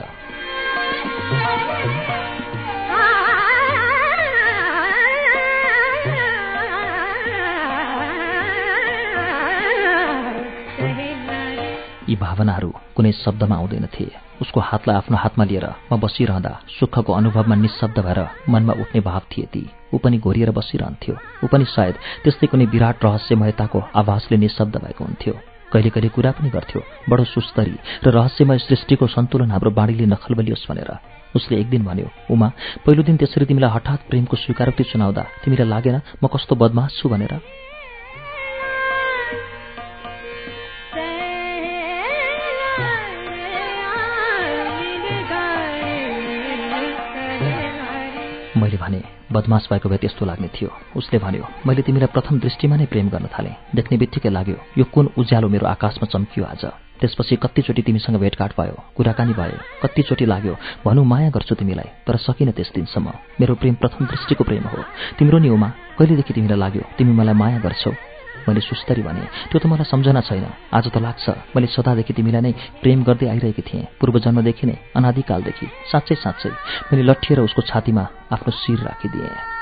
[SPEAKER 2] यी भावनाहरू कुनै शब्दमा आउँदैनथे। उसको हातलाई आफ्नो हातमा लिएर म बसिरहँदा सुखको अनुभवमा निशब्द भएर मनमा उठ्ने भाव थिए ती। ऊ पनि घोरिएर बसिरहन्थ्यो। ऊ पनि सायद त्यस्तै कुनै विराट रहस्यमयताको आभासले निशब्द भएको हुन्थ्यो। कहिले कहिले कुरा पनि गर्थ्यो बडो सुस्तरी र रहस्यमय सृष्टिको सन्तुलन हाम्रो बाढीले नखलबलियोस् भनेर। उसले एक दिन भन्यो उमा पहिलो दिन त्यसरी तिमीलाई हठात प्रेमको स्वीकारोक्ति सुनाउँदा तिमीलाई लागेन म कस्तो बदमास छु भनेर? मैले भने बदमास भएको भए त्यस्तो लाग्ने थियो। उसले भन्यो मैले तिमीलाई प्रथम दृष्टिमा नै प्रेम गर्न थालेँ। देख्ने बित्तिकै लाग्यो यो कुन उज्यालो मेरो आकाशमा चम्कियो आज। त्यसपछि कतिचोटि तिमीसँग भेटघाट भयो कुराकानी भयो। कतिचोटि लाग्यो भनौँ माया गर्छु तिमीलाई तर सकिन त्यस दिनसम्म। मेरो प्रेम प्रथम दृष्टिको प्रेम हो। तिम्रो नि उमा कहिलेदेखि तिमीलाई लाग्यो तिमी मलाई माया गर्छौ? मैले सुस्तरी भने त्यो त मलाई सम्झना छैन। आज त लाग्छ मैले सदादेखि तिमीलाई नै प्रेम गर्दै आइरहेकी थिएँ। पूर्वजन्मदेखि नै अनादिकालदेखि साँच्चै साँच्चै मैले लट्ठिएर उसको छातीमा आफ्नो शिर राखिदिएँ।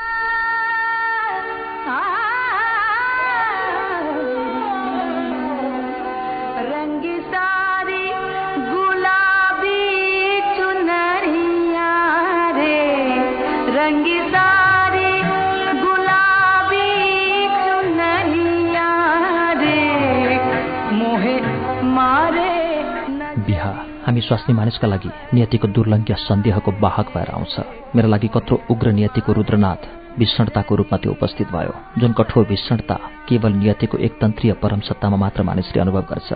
[SPEAKER 2] हामी स्वास्नी मानिसका लागि नियतिको दुर्लङ्घ्य सन्देहको वाहक भएर आउँछ। मेरा लागि कत्रो उग्र नियतिको रुद्रनाथ भीषणताको रूपमा त्यो उपस्थित भयो जुन कठोर भीषणता केवल नियतिको एकतन्त्रीय परम सत्तामा मात्र मानिसले अनुभव गर्छ।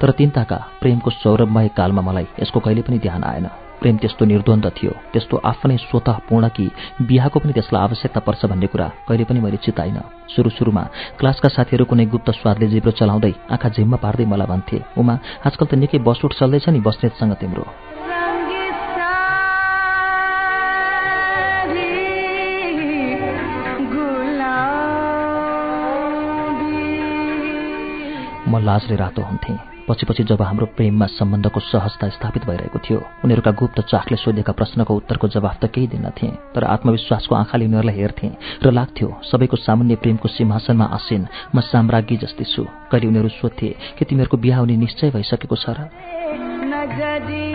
[SPEAKER 2] तर तिनताका प्रेमको सौरभमय कालमा मलाई यसको कहिले पनि ध्यान आएन। प्रेम त्यस्तो निर्द्वन्द थियो त्यस्तो आफ्नै स्वत पूर्ण कि बिहाको पनि त्यसलाई आवश्यकता पर्छ भन्ने कुरा कहिले पनि मैले चिताइन। सुरु सुरुमा क्लासका साथीहरू कुनै गुप्त स्वादले जिब्रो चलाउँदै आँखा झिम्मा पार्दै मलाई भन्थे उमा आजकल त निकै बसउट चल्दैछ नि बस्नेतसँग तिम्रो। म लाजले रातो हुन्थेँ। पछि पछि जब हाम्रो प्रेममा सम्बन्धको सहजता स्थापित भइरहेको थियो उनीहरूका गुप्त चाखले सोधेका प्रश्नको उत्तरको जवाफ त केही दिन्नथेँ तर आत्मविश्वासको आँखाले उनीहरूलाई हेर्थेँ र लाग्थ्यो सबैको सामान्य प्रेमको सिंहासनमा आसीन म साम्राज्ञी जस्तै छु। कहिले उनीहरू सोध्थे कि तिमीहरूको बिहा हुने निश्चय भइसकेको छ र?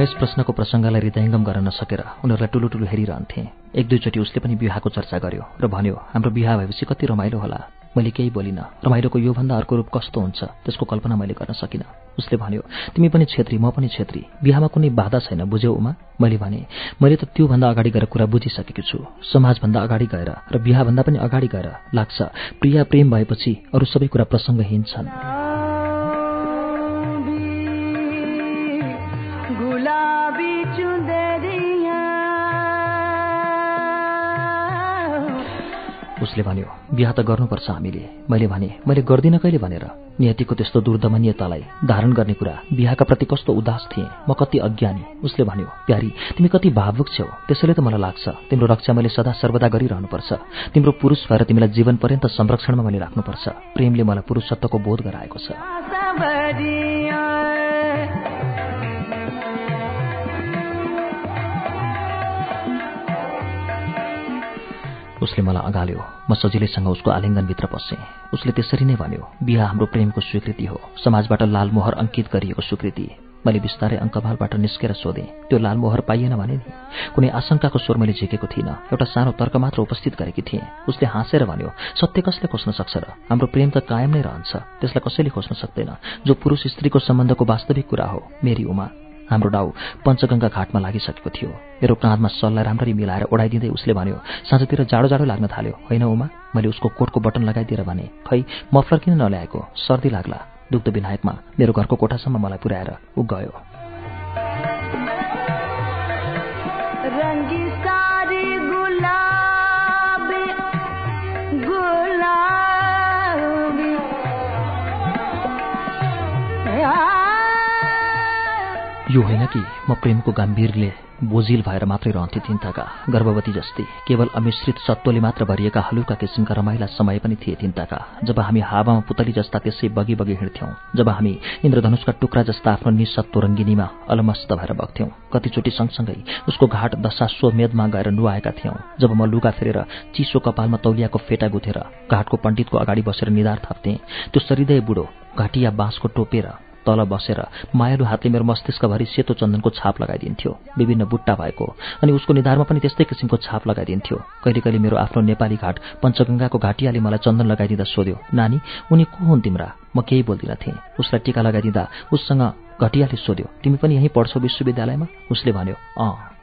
[SPEAKER 2] यस प्रश्नको प्रसङ्गलाई हृदयङ्गम गर्न नसकेर उनीहरूलाई टुलु टुलु हेरिरहन्थेँ। एक दुईचोटि उसले पनि विवाहको चर्चा गर्यो र भन्यो हाम्रो विवाह भएपछि कति रमाइलो होला। मैले केही बोलिनँ। रमाइलोको योभन्दा अर्को रूप कस्तो हुन्छ त्यसको कल्पना मैले गर्न सकिनँ। उसले भन्यो तिमी पनि छेत्री म पनि छेत्री। बिहामा कुनै बाधा छैन बुझ्यौ उमा? मैले भने मैले त त्योभन्दा अगाडि गएर कुरा बुझिसकेको छु। समाजभन्दा अगाडि गएर र बिहाभन्दा पनि अगाडि गएर लाग्छ। प्रिया प्रेम भएपछि अरू सबै कुरा प्रसङ्गहीन छन्। उसले भन्यो बिहा त गर्नुपर्छ हामीले। मैले भने मैले गर्दिनँ कहिले भनेर। नियतिको त्यस्तो दुर्दमनीयतालाई धारण गर्ने कुरा बिहाका प्रति कस्तो उदास थिएँ। म कति अज्ञानी। उसले भन्यो प्यारी तिमी कति भावुक छेउ त्यसैले त मलाई लाग्छ तिम्रो रक्षा मैले सदा सर्वदा गरिरहनुपर्छ। तिम्रो पुरुष भएर तिमीलाई जीवन पर्यन्त संरक्षणमा मैले राख्नुपर्छ। प्रेमले मलाई पुरुषत्वको बोध गराएको छ। उसले मलाई अगाल्यो। म सजिलैसँग उसको आलिङ्गनभित्र पसेँ उसले त्यसरी नै भन्यो बिहा हाम्रो प्रेमको स्वीकृति हो। समाजबाट लालमोहर अङ्कित गरिएको स्वीकृति। मैले बिस्तारै अङ्कमालबाट निस्केर सोधेँ त्यो लालमोहर पाइएन भने नि? कुनै आशंकाको स्वर मैले झिकेको थिइनँ। एउटा सानो तर्क मात्र उपस्थित गरेकी थिएँ। उसले हाँसेर भन्यो सत्य कसले खोज्न सक्छ र? हाम्रो प्रेम त कायम नै रहन्छ। त्यसलाई कसैले खोज्न सक्दैन। जो पुरुष स्त्रीको सम्बन्धको वास्तविक कुरा हो मेरी उमा। हाम्रो डाउ पञ्चगङ्गा घाटमा लागिसकेको थियो। मेरो काँधमा सल्लाह राम्ररी मिलाएर ओढाइदिँदै उसले भन्यो साँझतिर जाडो जाडो लाग्न थाल्यो होइन उमा? मैले उसको कोटको बटन लगाइदिएर भने खै मफलर किन नल्याएको? सर्दी लाग्ला। दुग्ध विनायकमा मेरो घरको कोठासम्म मलाई पुर्याएर ऊ गयो। यो होइन कि म प्रेमको गम्भीरले बोझिल भएर मात्रै रहन्थे तिनताका। गर्भवती जस्तै केवल अमिश्रित सत्वले मात्र भरिएका हलुका किसिमका रमाइला समय पनि थिए तिनताका। जब हामी हावामा पुतली जस्ता त्यसै बगी बगी हिँड्थ्यौं जब हामी इन्द्रधनुषका टुक्रा जस्ता आफ्नो निसत्व रङ्गिनीमा अलमस्त भएर बग्थ्यौं कतिचोटि सँगसँगै उसको घाट दशा स्वमेधमा गएर नुहाएका थियौं जब म लुगा फेरेर चिसो कपालमा तौलियाको फेटा गुथेर घाटको पण्डितको अगाडि बसेर निधार थाप्थेँ त्यो सरिदय बुढो घाटिया बाँसको टोपेर तल बसेर मायालु हातले मेरो मस्तिष्कभरि सेतो चन्दनको छाप लगाइदिन्थ्यो। विभिन्न बुट्टा भएको अनि उसको निधारमा पनि त्यस्तै किसिमको छाप लगाइदिन्थ्यो। कहिले कहिले मेरो आफ्नो नेपाली घाट पञ्चगङ्गाको घाटियाले मलाई चन्दन लगाइदिँदा सोध्यो नानी उनी को हुन् तिम्रा? म केही बोल्दिनँ थिएँ। उसलाई टिका लगाइदिँदा उससँग घटियाले सोध्यो तिमी पनि यहीँ पढ्छौ विश्वविद्यालयमा? उसले भन्यो अँ।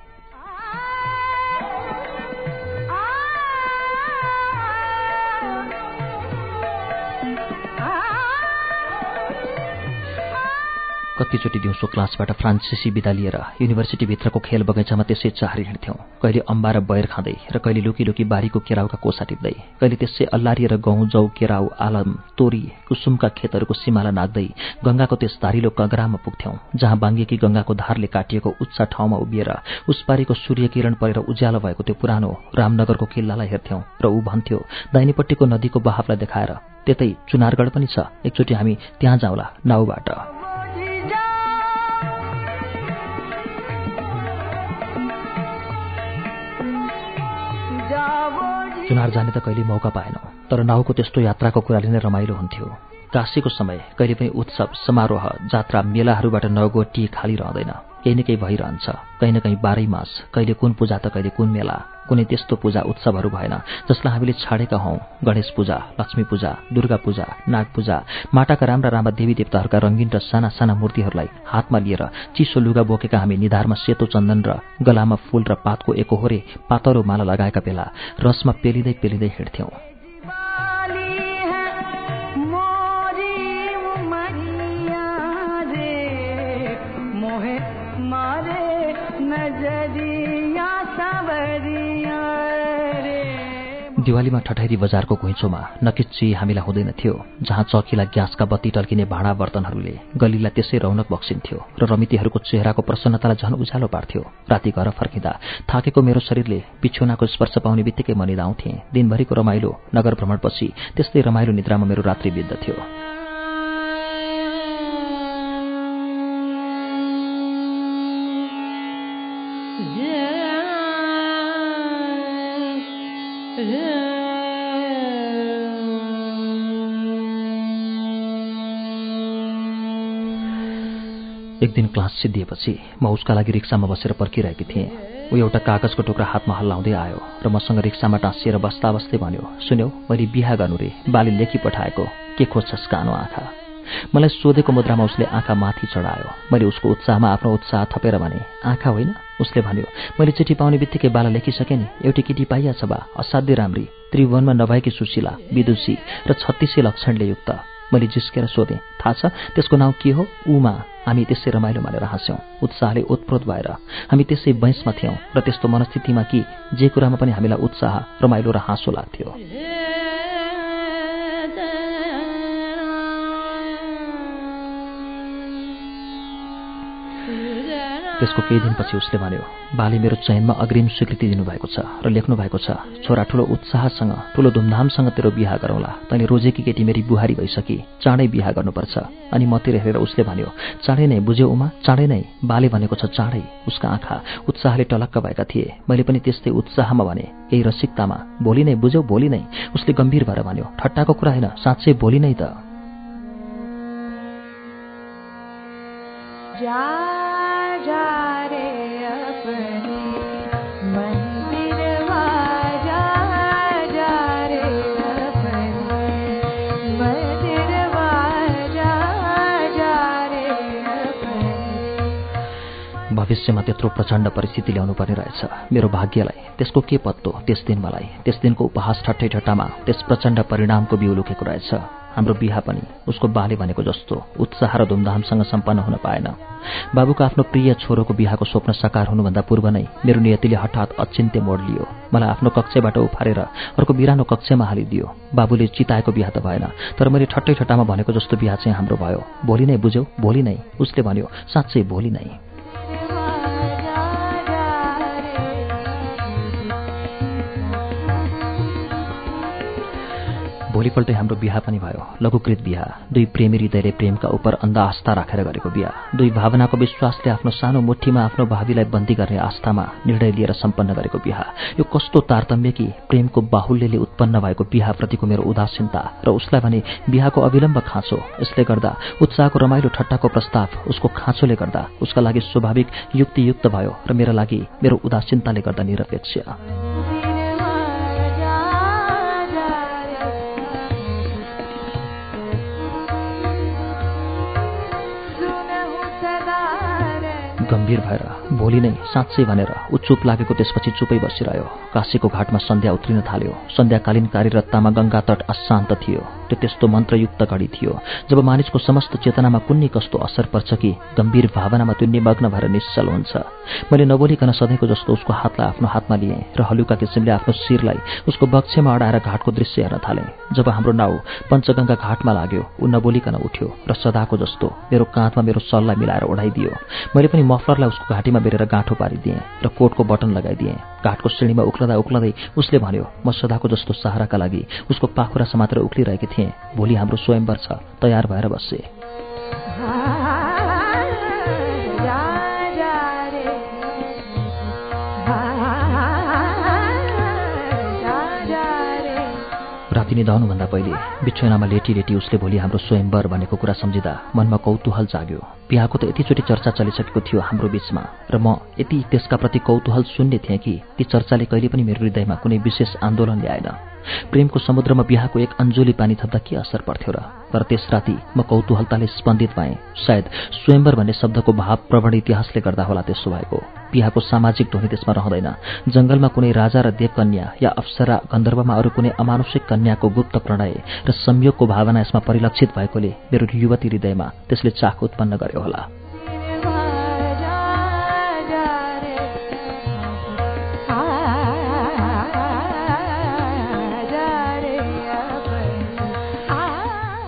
[SPEAKER 2] कतिचोटि दिउँसो क्लासबाट फ्रान्सिसी विदा लिएर युनिभर्सिटीभित्रको खेल बगैँचामा त्यसै चाहरी हिँड्थ्यौँ। कहिले अम्बा र बयर खाँदै र कहिले लुकी लुकी बारीको केराउका कोसा टिप्दै कहिले त्यसै अल्लारिएर गहुँ जौ केराउ आलम तोरी कुसुमका खेतहरूको सिमाला नाग्दै गङ्गाको त्यस धारिलो कगरामा पुग्थ्यौँ जहाँ बाङ्गेकी गङ्गाको धारले काटिएको उच्चा ठाउँमा उभिएर उसपारीको सूर्य किरण परेर उज्यालो भएको त्यो पुरानो रामनगरको किल्लालाई हेर्थ्यौँ र ऊ भन्थ्यो दाहिनेपट्टिको नदीको बहावलाई देखाएर त्यतै चुनारगढ पनि छ एकचोटि हामी त्यहाँ जाउँला नाउबाट। चुनार जाने त कहिले मौका पाएनौ तर नाउको त्यस्तो यात्राको कुराले नै रमाइलो हुन्थ्यो। काशीको समय कहिले पनि उत्सव समारोह जात्रा मेलाहरूबाट नगोटी खाली रहँदैन। केही न केही भइरहन्छ। कहीँ न कहीँ बाह्रै मास कहिले कुन पूजा त कहिले कुन मेला कुनै त्यस्तो पूजा उत्सवहरू भएन जसलाई हामीले छाडेका हौं। गणेश पूजा लक्ष्मी पूजा दुर्गा पूजा नाग पूजा माटाका राम्रा राम्रा देवी देवताहरूका रङ्गीन र साना साना मूर्तिहरूलाई हातमा लिएर चिसो लुगा बोकेका हामी निधारमा सेतो चन्दन र गलामा फूल र पातको एकोहोरे पातलो माला लगाएका बेला रसमा पेलिँदै पेलिँदै हिँड्थ्यौं। दिवालीमा ठठैरी बजारको घुइँचोमा नकिच्ची हामीलाई हुँदैन थियो जहाँ चौकीलाई ग्यासका बत्ती टल्किने भाँडा बर्तनहरूले गलीलाई त्यसै रौनक बक्सिन्थ्यो र रमितीहरूको चेहराको प्रसन्नतालाई झन् उज्यालो पार्थ्यो। राति घर फर्किँदा थाकेको मेरो शरीरले बिछुनाको स्पर्श पाउने बित्तिकै मनिदाउँथे दिनभरिको रमाइलो नगर भ्रमणपछि त्यस्तै रमाइलो निद्रामा मेरो रात्रि बित्दथ्यो। एक दिन क्लास सिद्धिएपछि म उसका लागि रिक्सामा बसेर पर्खिरहेकी थिएँ। ऊ एउटा कागजको टुक्रा हातमा हल्लाउँदै आयो र मसँग रिक्सामा टाँसिएर बस्दा बस्दै भन्यो सुन्यौ मैले बिहा गर्नु रे बाली लेखी पठाएको के खोज्छस् कानो आँखा? मलाई सोधेको मुद्रामा उसले आँखा माथि चढायो। मैले उसको उत्साहमा आफ्नो उत्साह थपेर भने आँखा होइन? उसले भन्यो मैले चिठी पाउने बित्तिकै बाला लेखिसकेँ नि। एउटी केटी पाइया छ बा। असाध्य राम्री। त्रिभुवनमा नभएकी सुशीला विदुषी र छत्तिसै लक्षणले युक्त। मैले जिस्केर सोधेँ थाहा छ त्यसको नाउँ के हो? उमा हामी त्यसै रमाइलो मानेर हाँस्यौँ। उत्साहले ओतप्रोत भएर। हामी त्यसै बैंसमा थियौँ र त्यस्तो मनस्थितिमा कि जे कुरामा पनि हामीलाई उत्साह रमाइलो र हाँसो लाग्थ्यो। त्यसको केही दिनपछि उसले भन्यो बाले मेरो चयनमा अग्रिम स्वीकृति दिनुभएको छ र लेख्नु भएको छ छोरा ठुलो उत्साहसँग ठुलो धुमधामसँग तेरो बिहा गरौँला। तैँले रोजेकी केटी मेरी बुहारी भइसकी चाँडै बिहा गर्नुपर्छ अनि मतिर हेरेर उसले भन्यो चाँडै नै बुझ्यो उमा चाँडै नै। बाले भनेको छ चाँडै उसका आँखा उत्साहले टलक्क भएका थिए। मैले पनि त्यस्तै उत्साहमा भने केही रसिकतामा भोलि नै बुझ्यौ भोलि नै उसले गम्भीर भएर भन्यो ठट्टाको कुरा होइन साँच्चै भोलि नै त। भविष्यमा त्यत्रो प्रचण्ड परिस्थिति ल्याउनु पर्ने रहेछ। मेरो भाग्यलाई त्यसको के पत्तो त्यस दिन मलाई त्यस दिनको उपहास ठट्टै ठट्टामा त्यस प्रचण्ड परिणामको बिउ लुकेको रहेछ। हाम्रो बिहा पनि उसको बाले भनेको जस्तो उत्साह र धुमधामसँग सम्पन्न हुन पाएन। बाबुको आफ्नो प्रिय छोरोको बिहाको स्वप्न साकार हुनुभन्दा पूर्व नै मेरो नियतिले हठात अचिन्त्य मोड लियो। मलाई आफ्नो कक्षबाट उफारेर अर्को बिरानो कक्षमा हालिदियो। बाबुले चिताएको बिहा त भएन तर मैले ठट्टै ठट्टामा भनेको जस्तो बिहा चाहिँ हाम्रो भयो। भोलि नै बुझ्यौ भोलि नै। उसले भन्यो साँच्चै भोलि नै। भोलिपल्टै हाम्रो बिहा पनि भयो। लघुकृत बिहा। दुई प्रेमी हृदयले प्रेमका उप अन्ध आस्था राखेर गरेको बिहा। दुई भावनाको विश्वासले आफ्नो सानो मुठीमा आफ्नो भावीलाई बन्दी गर्ने आस्थामा निर्णय लिएर सम्पन्न गरेको बिहा। यो कस्तो तारतम्य कि प्रेमको बाहुल्यले उत्पन्न भएको बिहाप्रतिको मेरो उदासीनता र उसलाई भने बिहाको अविलम्ब खाँचो। यसले गर्दा उत्साहको रमाइलो ठट्टाको प्रस्ताव उसको खाँचोले गर्दा उसका लागि स्वाभाविक युक्तियुक्त भयो र मेरा लागि मेरो उदासीनताले गर्दा निरपेक्ष। गम्भीर भएर भोलि नै साँच्चै भनेर ऊ लागेको त्यसपछि चुपै बसिरह्यो। काशीको घाटमा सन्ध्या उत्रिन थाल्यो। सन्ध्याकालीन कार्यरत्तामा गङ्गा तट अशान्त थियो। त्यो त्यस्तो मन्त्रयुक्त घडी थियो। जब मानिसको समस्त चेतनामा कुन्नी कस्तो असर पर्छ कि गम्भीर भावनामा त्यो निमग्न भएर निश्चल हुन्छ। मैले नबोलिकन सधैँको जस्तो उसको हातलाई आफ्नो हातमा लिएँ र हलुका किसिमले आफ्नो शिरलाई उसको बक्षमा अडाएर घाटको दृश्य हेर्न थालेँ। जब हाम्रो नाउ पञ्चगङ्गा घाटमा लाग्यो ऊ नबोलिकन उठ्यो र सदाको जस्तो मेरो काँधमा मेरो सल्लाह मिलाएर ओढाइदियो। मैले पनि मफलरलाई उसको घाँटीमा बेरेर गाँठो पारिदिएँ र कोटको बटन लगाइदिएँ। घाटको श्रेणीमा उक्लँदा उक्लँदै उसले भन्यो म सदाको जस्तो सहाराका लागि उसको पाखुरा समातेर उक्लिरहेकी थिएँ। भोलि हाम्रो स्वयंवर छ तयार भएर बसे। राति निधाउनुभन्दा पहिले बिछोनामा लेटी लेटी उसले भोलि हाम्रो स्वयंवर भनेको कुरा सम्झिँदा मनमा कौतूहल जाग्यो। बिहाको त यतिचोटि चर्चा चलिसकेको थियो हाम्रो बीचमा र म यति त्यसका प्रति कौतूहल शून्य थिएँ कि ती चर्चाले कहिले पनि मेरो हृदयमा कुनै विशेष आन्दोलन ल्याएन। प्रेमको समुद्रमा बिहाको एक अन्जोली पानी थप्दा के असर पर्थ्यो र? तर त्यस राति म कौतूहलताले स्पन्दित भएँ। सायद स्वयंवर भन्ने शब्दको भाव प्रवण इतिहासले गर्दा होला त्यसो भएको। बिहाको सामाजिक ध्वनि त्यसमा रहँदैन। जंगलमा कुनै राजा र देवकन्या या अप्सरा गन्धर्वमा अरू कुनै अमानुषिक कन्याको गुप्त प्रणय र संयोगको भावना यसमा परिलक्षित भएकोले मेरो युवती हृदयमा त्यसले चाख उत्पन्न गर्यो होला।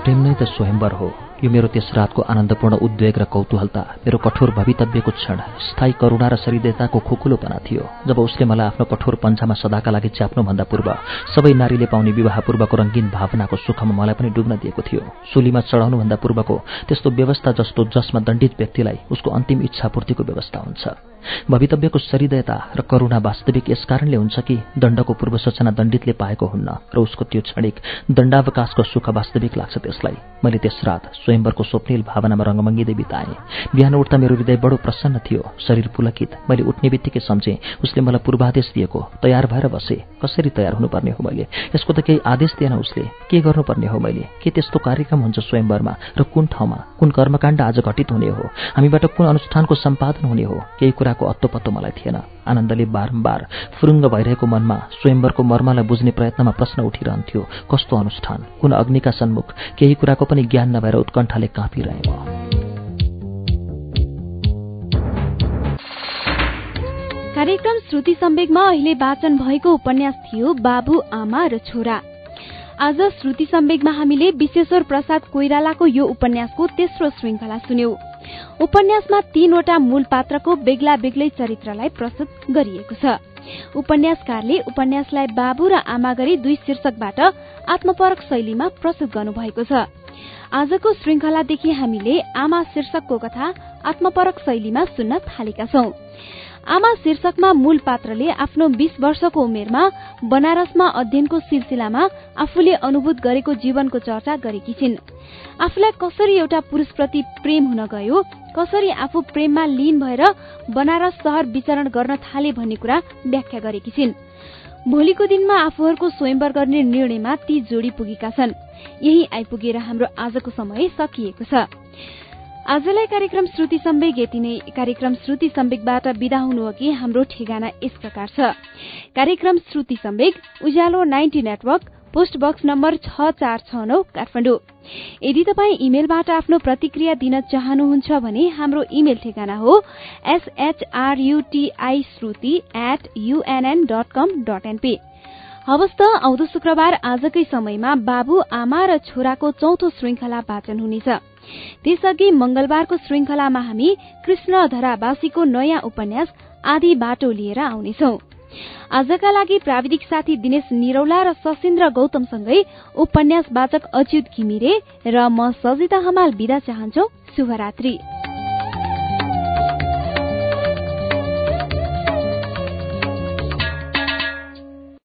[SPEAKER 2] प्रेम नै त स्वयंवर हो। यो मेरो त्यस रातको आनन्दपूर्ण उद्वेग र कौतूहलता मेरो कठोर भवितव्यको क्षण स्थायी करुणा र शरीरताको खुकुलोपना थियो। जब उसले मलाई आफ्नो कठोर पन्छामा सदाका लागि च्याप्नुभन्दा पूर्व सबै नारीले पाउने विवाहपूर्वको रङ्गीन भावनाको सुखमा मलाई पनि डुब्न दिएको थियो। सुलीमा चढाउनुभन्दा पूर्वको त्यस्तो व्यवस्था जस्तो जसमा दण्डित व्यक्तिलाई उसको अन्तिम इच्छापूर्तिको व्यवस्था हुन्छ। भवितव्यको सरिदयता र करुणा वास्तविक यसकारणले हुन्छ कि दण्डको पूर्व सूचना दण्डितले पाएको हुन्न र उसको त्यो क्षणिक दण्डावकाशको सुख वास्तविक लाग्छ त्यसलाई। मैले त्यस रात स्वयंवरको स्वप्निल भावनामा रङ्गमङ्गिँदै बिताएँ। बिहान उठ्दा मेरो हृदय बडो प्रसन्न थियो। शरीर पुलकित। मैले उठ्ने बित्तिकै सम्झेँ उसले मलाई पूर्वादेश दिएको। तयार भएर बसे। कसरी तयार हुनुपर्ने हो मैले? यसको त केही आदेश दिएन उसले। के गर्नुपर्ने हो मैले? के त्यस्तो कार्यक्रम हुन्छ स्वयंवरमा? र कुन ठाउँमा? कुन कर्मकाण्ड आज घटित हुने हो? हामीबाट कुन अनुष्ठानको सम्पादन हुने हो? केही कुराको अत्तो पत्तो मलाई थिएन। आनन्दले बारम्बार फुरुङ्ग भइरहेको मनमा स्वयंवरको मर्मलाई बुझ्ने प्रयत्नमा प्रश्न उठिरहन्थ्यो। कस्तो अनुष्ठान? कुन अग्निका सन्मुख? केही कुराको पनि ज्ञान नभएर उत्कण्ठाले काँपिरहे म
[SPEAKER 1] कार्यक्रम श्रुति सम्वेगमा अहिले वाचन भएको उपन्यास थियो बाबु आमा र छोरा। आज श्रुति सम्वेगमा हामीले विश्वेश्वर प्रसाद कोइरालाको यो उपन्यासको तेस्रो श्रृङ्खला सुन्यौं। उपन्यासमा तीनवटा मूल पात्रको बेग्ला बेग्लै चरित्रलाई प्रस्तुत गरिएको छ। उपन्यासकारले उपन्यासलाई बाबु र आमा गरी दुई शीर्षकबाट आत्मपरक शैलीमा प्रस्तुत गर्नुभएको छ। आजको श्रृङ्खलादेखि हामीले आमा शीर्षकको कथा आत्मपरक शैलीमा सुन्न थालेका छौं। आमा शीर्षकमा मूल पात्रले आफ्नो बीस वर्षको उमेरमा बनारसमा अध्ययनको सिलसिलामा आफूले अनुभूत गरेको जीवनको चर्चा गरेकी छिन्। आफूलाई कसरी एउटा पुरुषप्रति प्रेम हुन गयो कसरी आफू प्रेममा लीन भएर बनारस शहर विचरण गर्न थाले भन्ने कुरा व्याख्या गरेकी छिन्। भोलिको दिनमा आफूहरूको स्वयंवर गर्ने निर्णयमा ती जोडी पुगेका छन्। यही आइपुगेर हाम्रो आजको समय सकिएको छ। आजलाई कार्यक्रम श्रुति सम्वेग यति नै कार्यक्रम श्रुति सम्वेगबाट विदा हुनु अघि हाम्रो ठेगाना यस प्रकार छ कार्यक्रम Shruti Sambeg Ujyalo ninety network post box number छ चार छ नौ काठमाडौँ यदि तपाईँ इमेलबाट आफ्नो प्रतिक्रिया दिन चाहनुहुन्छ भने हाम्रो इमेल ठेगाना हो SHRUTI Shruti at UNN dot com dot NP हवस् त आउँदो शुक्रबार आजकै समयमा बाबु आमा र छोराको चौथो श्रृङ्खला वाचन हुनेछ त्यसअघि मंगलबारको श्रृङ्खलामा हामी कृष्ण धरावासीको नयाँ उपन्यास आदि बाटो लिएर आउनेछौ। आजका लागि प्राविधिक साथी दिनेश निरौला र सशिन्द्र गौतमसँगै उपन्यास वाचक अच्युत घिमिरे र म सजिता हमाल विदा चाहन्छौ। शुभरात्री।